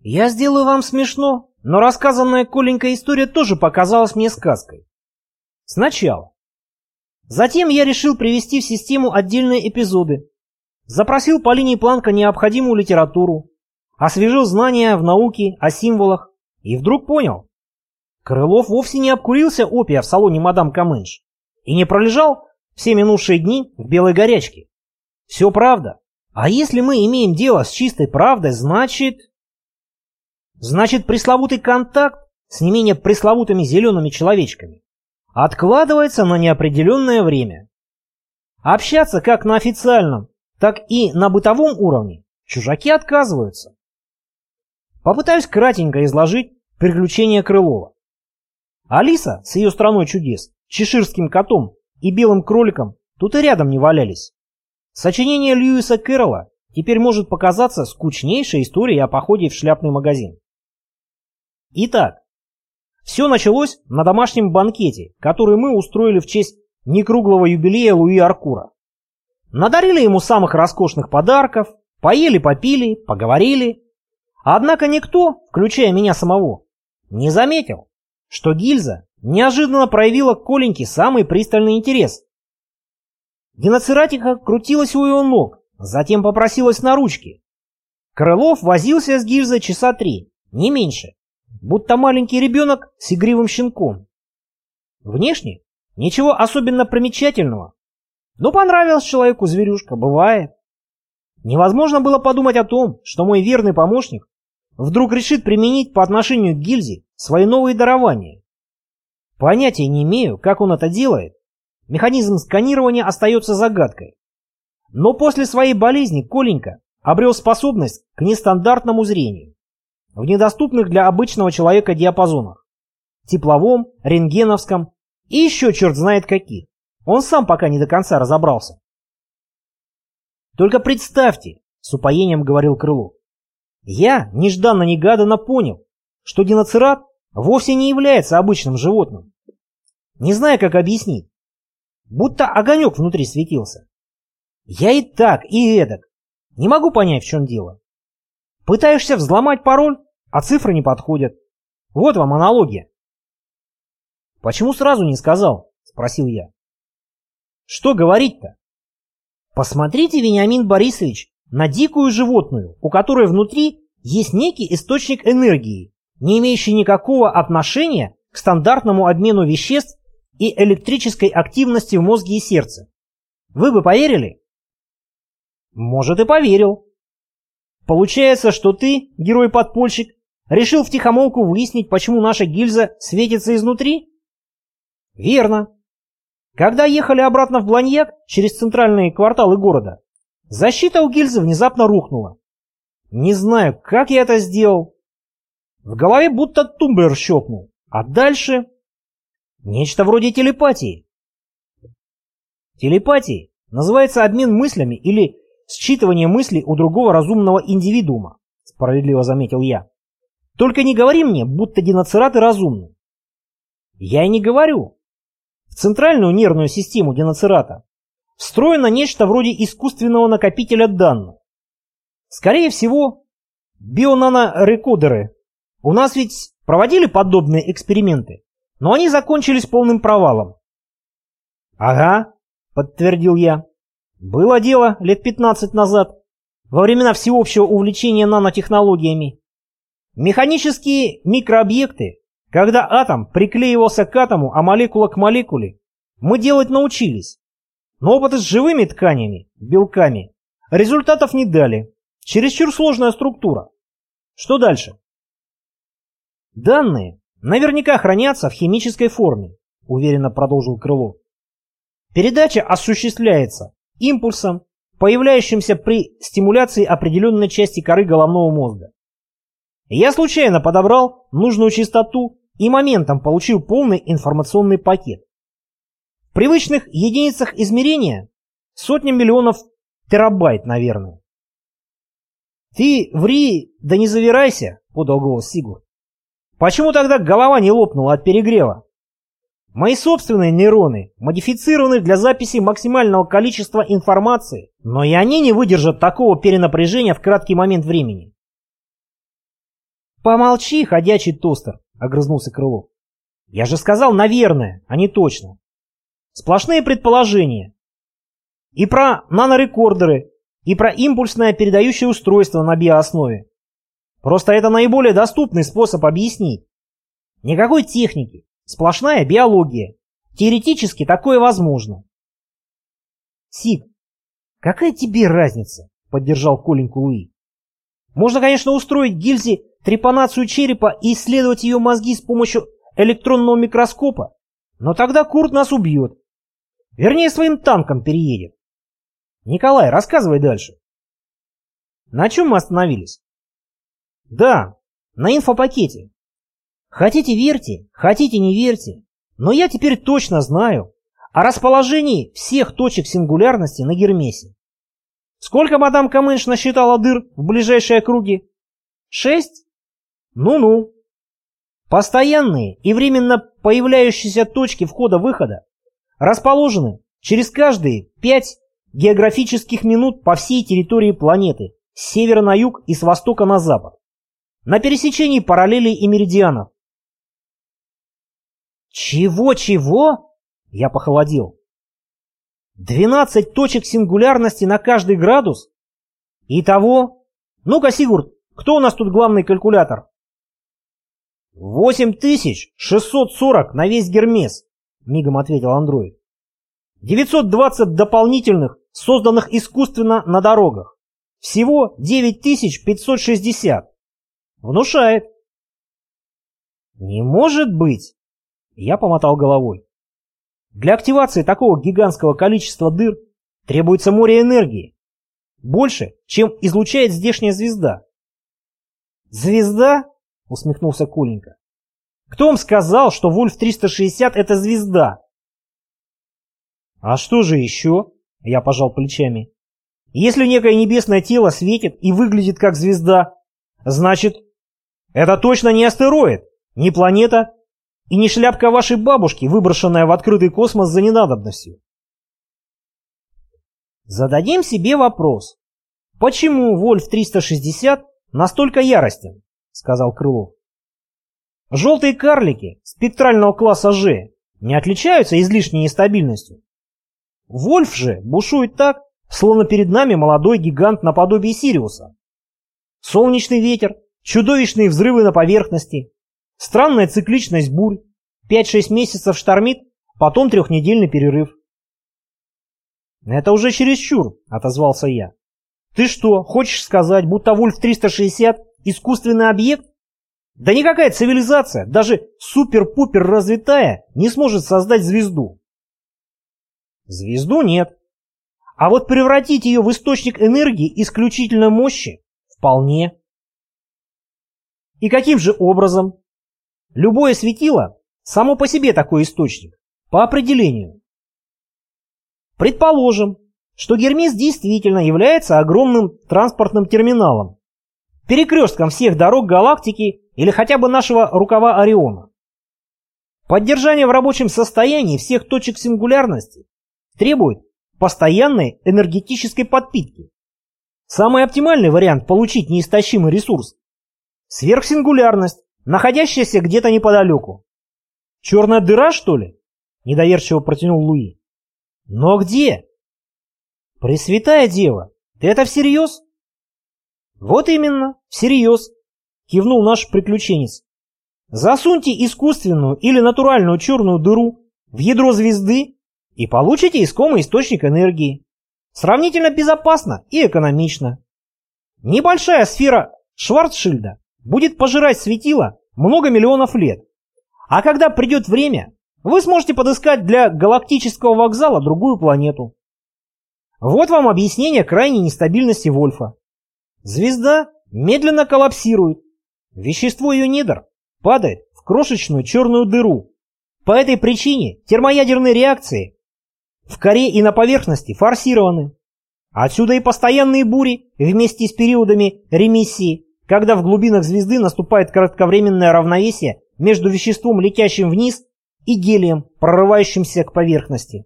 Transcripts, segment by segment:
Я сделаю вам смешно, но рассказанная Коленькая история тоже показалась мне сказкой. Сначала. Затем я решил привести в систему отдельные эпизоды. Запросил по линии Планка необходимую литературу, освежил знания в науке о символах и вдруг понял. Крылов вовсе не обкурился опия в салоне мадам Камынш и не пролежал все минувшие дни в белой горячке. Все правда. А если мы имеем дело с чистой правдой, значит... Значит, пресловутый контакт с не менее пресловутыми зелеными человечками откладывается на неопределенное время. Общаться как на официальном, так и на бытовом уровне чужаки отказываются. Попытаюсь кратенько изложить приключения Крылова. Алиса с ее страной чудес, чеширским котом и белым кроликом тут и рядом не валялись. Сочинение Льюиса Кэрролла теперь может показаться скучнейшей историей о походе в шляпный магазин. Итак, все началось на домашнем банкете, который мы устроили в честь некруглого юбилея Луи Аркура. Надарили ему самых роскошных подарков, поели-попили, поговорили. Однако никто, включая меня самого, не заметил, что гильза неожиданно проявила к Коленьке самый пристальный интерес. Диноцератиха крутилась у его ног, затем попросилась на ручки. Крылов возился с гильзой часа три, не меньше будто маленький ребенок с игривым щенком. Внешне ничего особенно примечательного, но понравилась человеку зверюшка, бывает. Невозможно было подумать о том, что мой верный помощник вдруг решит применить по отношению к гильзе свои новые дарования. Понятия не имею, как он это делает. Механизм сканирования остается загадкой. Но после своей болезни Коленька обрел способность к нестандартному зрению в недоступных для обычного человека диапазонах. Тепловом, рентгеновском и еще черт знает каких. Он сам пока не до конца разобрался. «Только представьте», — с упоением говорил Крылов, «я нежданно-негаданно понял, что диноцерат вовсе не является обычным животным. Не знаю, как объяснить. Будто огонек внутри светился. Я и так, и эдак. Не могу понять, в чем дело. Пытаешься взломать пароль, а цифры не подходят. Вот вам аналогия. Почему сразу не сказал? Спросил я. Что говорить-то? Посмотрите, Вениамин Борисович, на дикую животную, у которой внутри есть некий источник энергии, не имеющий никакого отношения к стандартному обмену веществ и электрической активности в мозге и сердце. Вы бы поверили? Может и поверил. Получается, что ты, герой-подпольщик, Решил втихомолку выяснить, почему наша гильза светится изнутри? Верно. Когда ехали обратно в Бланьяк через центральные кварталы города, защита у гильзы внезапно рухнула. Не знаю, как я это сделал. В голове будто тумблер щелкнул. А дальше... Нечто вроде телепатии. Телепатией называется обмен мыслями или считывание мыслей у другого разумного индивидуума, справедливо заметил я. Только не говори мне, будто диноцераты разумны. Я и не говорю. В центральную нервную систему диноцерата встроено нечто вроде искусственного накопителя данных. Скорее всего, бионанорекодеры. У нас ведь проводили подобные эксперименты, но они закончились полным провалом. Ага, подтвердил я. Было дело лет 15 назад, во времена всеобщего увлечения нанотехнологиями. Механические микрообъекты, когда атом приклеивался к атому, а молекула к молекуле, мы делать научились. Но опыты с живыми тканями, белками, результатов не дали. Чересчур сложная структура. Что дальше? Данные наверняка хранятся в химической форме, уверенно продолжил Крылов. Передача осуществляется импульсом, появляющимся при стимуляции определенной части коры головного мозга. Я случайно подобрал нужную частоту и моментом получил полный информационный пакет. В привычных единицах измерения сотни миллионов терабайт, наверное. «Ты ври, да не завирайся», — подал голос Сигур. «Почему тогда голова не лопнула от перегрева? Мои собственные нейроны модифицированы для записи максимального количества информации, но и они не выдержат такого перенапряжения в краткий момент времени. Помолчи, ходячий тостер, огрызнулся Крылов. Я же сказал, наверное, а не точно. Сплошные предположения. И про нанорекордеры, и про импульсное передающее устройство на биооснове. Просто это наиболее доступный способ объяснить. Никакой техники, сплошная биология. Теоретически такое возможно. Сик, какая тебе разница? Поддержал Коленьку Луи. Можно, конечно, устроить гильзе трепанацию черепа и исследовать ее мозги с помощью электронного микроскопа, но тогда Курт нас убьет. Вернее, своим танком переедет. Николай, рассказывай дальше. На чем мы остановились? Да, на инфопакете. Хотите верьте, хотите не верьте, но я теперь точно знаю о расположении всех точек сингулярности на Гермесе. Сколько мадам Камынш насчитала дыр в ближайшей округе? Шесть? Ну-ну. Постоянные и временно появляющиеся точки входа-выхода расположены через каждые пять географических минут по всей территории планеты с севера на юг и с востока на запад, на пересечении параллелей и меридианов. Чего-чего? Я похолодел. Двенадцать точек сингулярности на каждый градус? Итого? Ну-ка, Сигурд, кто у нас тут главный калькулятор? Восемь тысяч шестьсот сорок на весь Гермес, мигом ответил андроид. 920 дополнительных, созданных искусственно на дорогах. Всего 9560. Внушает. Не может быть. Я помотал головой. Для активации такого гигантского количества дыр требуется море энергии. Больше, чем излучает здешняя звезда. «Звезда?» — усмехнулся Коленька. «Кто вам сказал, что Вольф-360 — это звезда?» «А что же еще?» — я пожал плечами. «Если некое небесное тело светит и выглядит как звезда, значит, это точно не астероид, не планета и не шляпка вашей бабушки, выброшенная в открытый космос за ненадобностью. Зададим себе вопрос. Почему Вольф-360 настолько яростен? Сказал Крылов. Желтые карлики спектрального класса G не отличаются излишней нестабильностью. Вольф же бушует так, словно перед нами молодой гигант наподобие Сириуса. Солнечный ветер, чудовищные взрывы на поверхности, Странная цикличность бурь. 5-6 месяцев штормит, потом трехнедельный перерыв. «Это уже чересчур», — отозвался я. «Ты что, хочешь сказать, будто Вольф-360 — искусственный объект? Да никакая цивилизация, даже супер-пупер развитая, не сможет создать звезду». «Звезду нет. А вот превратить ее в источник энергии исключительной мощи — вполне». «И каким же образом?» Любое светило само по себе такой источник, по определению. Предположим, что Гермес действительно является огромным транспортным терминалом, перекрестком всех дорог галактики или хотя бы нашего рукава Ориона. Поддержание в рабочем состоянии всех точек сингулярности требует постоянной энергетической подпитки. Самый оптимальный вариант получить неистощимый ресурс – сверхсингулярность, находящаяся где-то неподалеку. Черная дыра, что ли? Недоверчиво протянул Луи. Но где? Пресвятая дева, ты это всерьез? Вот именно, всерьез, кивнул наш приключенец. Засуньте искусственную или натуральную черную дыру в ядро звезды и получите искомый источник энергии. Сравнительно безопасно и экономично. Небольшая сфера Шварцшильда будет пожирать светило много миллионов лет. А когда придет время, вы сможете подыскать для галактического вокзала другую планету. Вот вам объяснение крайней нестабильности Вольфа. Звезда медленно коллапсирует. Вещество ее недр падает в крошечную черную дыру. По этой причине термоядерные реакции в коре и на поверхности форсированы. Отсюда и постоянные бури вместе с периодами ремиссии когда в глубинах звезды наступает кратковременное равновесие между веществом, летящим вниз, и гелием, прорывающимся к поверхности.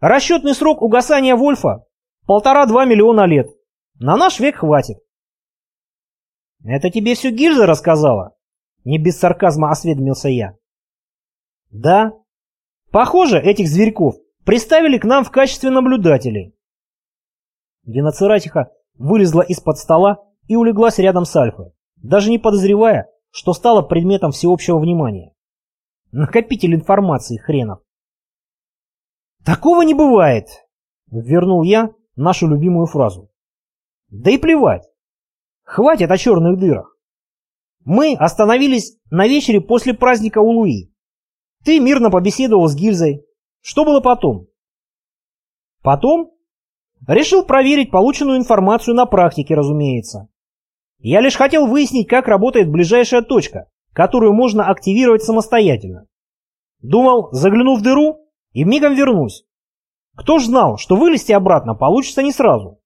Расчетный срок угасания Вольфа – полтора-два миллиона лет. На наш век хватит. Это тебе все гильза рассказала? Не без сарказма осведомился я. Да. Похоже, этих зверьков приставили к нам в качестве наблюдателей. Геноцератиха вылезла из-под стола и улеглась рядом с Альфой, даже не подозревая, что стала предметом всеобщего внимания. Накопитель информации хренов. «Такого не бывает!» — вернул я нашу любимую фразу. «Да и плевать! Хватит о черных дырах! Мы остановились на вечере после праздника у Луи. Ты мирно побеседовал с гильзой. Что было потом?» «Потом?» Решил проверить полученную информацию на практике, разумеется. Я лишь хотел выяснить, как работает ближайшая точка, которую можно активировать самостоятельно. Думал, загляну в дыру и мигом вернусь. Кто ж знал, что вылезти обратно получится не сразу.